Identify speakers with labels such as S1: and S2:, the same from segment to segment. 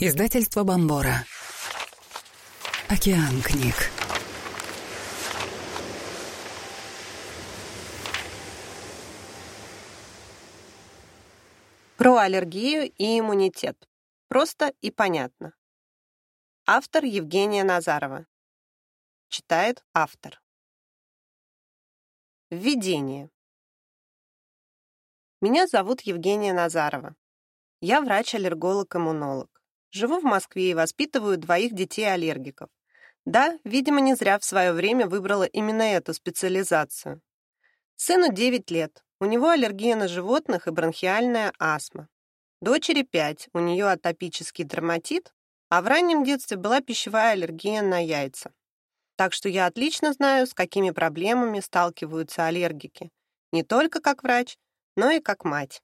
S1: Издательство Бомбора. Океан книг.
S2: Про аллергию и иммунитет. Просто и понятно. Автор Евгения Назарова. Читает автор. Введение. Меня зовут Евгения Назарова. Я врач-аллерголог-иммунолог. Живу в Москве и воспитываю двоих детей-аллергиков. Да, видимо, не зря в свое время выбрала именно эту специализацию. Сыну 9 лет, у него аллергия на животных и бронхиальная астма. Дочери 5, у нее атопический дерматит, а в раннем детстве была пищевая аллергия на яйца. Так что я отлично знаю, с какими проблемами сталкиваются аллергики, не только как врач, но и как мать.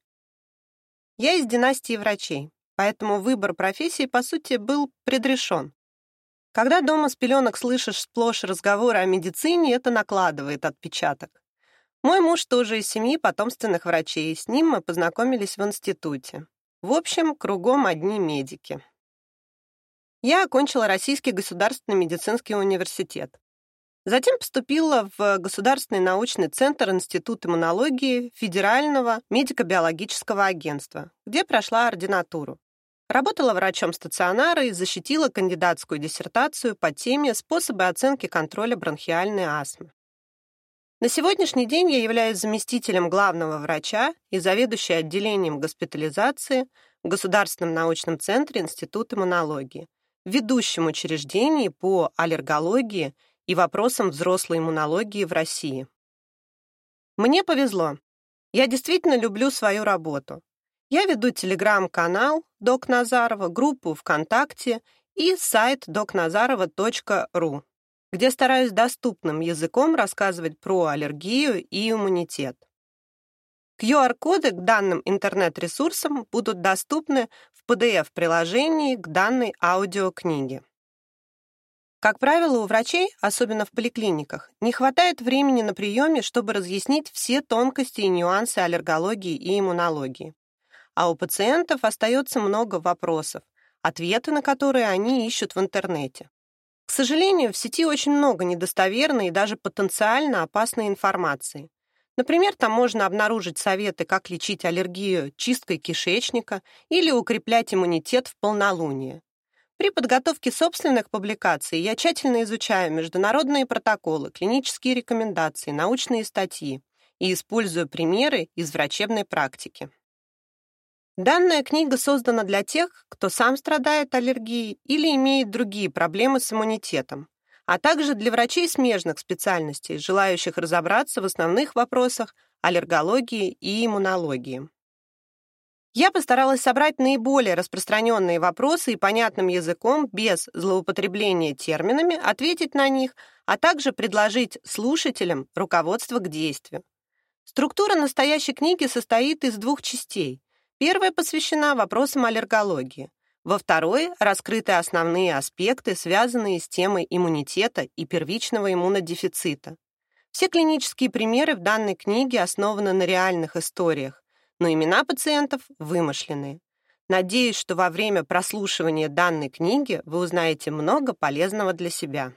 S2: Я из династии врачей, поэтому выбор профессии, по сути, был предрешен. Когда дома с пеленок слышишь сплошь разговоры о медицине, это накладывает отпечаток. Мой муж тоже из семьи потомственных врачей, с ним мы познакомились в институте. В общем, кругом одни медики. Я окончила Российский государственный медицинский университет. Затем поступила в Государственный научный центр Институт иммунологии Федерального медико-биологического агентства, где прошла ординатуру. Работала врачом стационара и защитила кандидатскую диссертацию по теме «Способы оценки контроля бронхиальной астмы». На сегодняшний день я являюсь заместителем главного врача и заведующей отделением госпитализации в Государственном научном центре Института иммунологии, ведущем учреждении по аллергологии и вопросам взрослой иммунологии в России. Мне повезло. Я действительно люблю свою работу. Я веду телеграм-канал Док Назарова, группу ВКонтакте и сайт doknazarova.ru, где стараюсь доступным языком рассказывать про аллергию и иммунитет. QR-коды к данным интернет-ресурсам будут доступны в PDF-приложении к данной аудиокниге. Как правило, у врачей, особенно в поликлиниках, не хватает времени на приеме, чтобы разъяснить все тонкости и нюансы аллергологии и иммунологии а у пациентов остается много вопросов, ответы на которые они ищут в интернете. К сожалению, в сети очень много недостоверной и даже потенциально опасной информации. Например, там можно обнаружить советы, как лечить аллергию чисткой кишечника или укреплять иммунитет в полнолуние. При подготовке собственных публикаций я тщательно изучаю международные протоколы, клинические рекомендации, научные статьи и использую примеры из врачебной практики. Данная книга создана для тех, кто сам страдает аллергией или имеет другие проблемы с иммунитетом, а также для врачей смежных специальностей, желающих разобраться в основных вопросах аллергологии и иммунологии. Я постаралась собрать наиболее распространенные вопросы и понятным языком, без злоупотребления терминами, ответить на них, а также предложить слушателям руководство к действию. Структура настоящей книги состоит из двух частей. Первая посвящена вопросам аллергологии. Во второй раскрыты основные аспекты, связанные с темой иммунитета и первичного иммунодефицита. Все клинические примеры в данной книге основаны на реальных историях, но имена пациентов вымышленные. Надеюсь, что во время прослушивания данной книги вы узнаете много полезного для себя.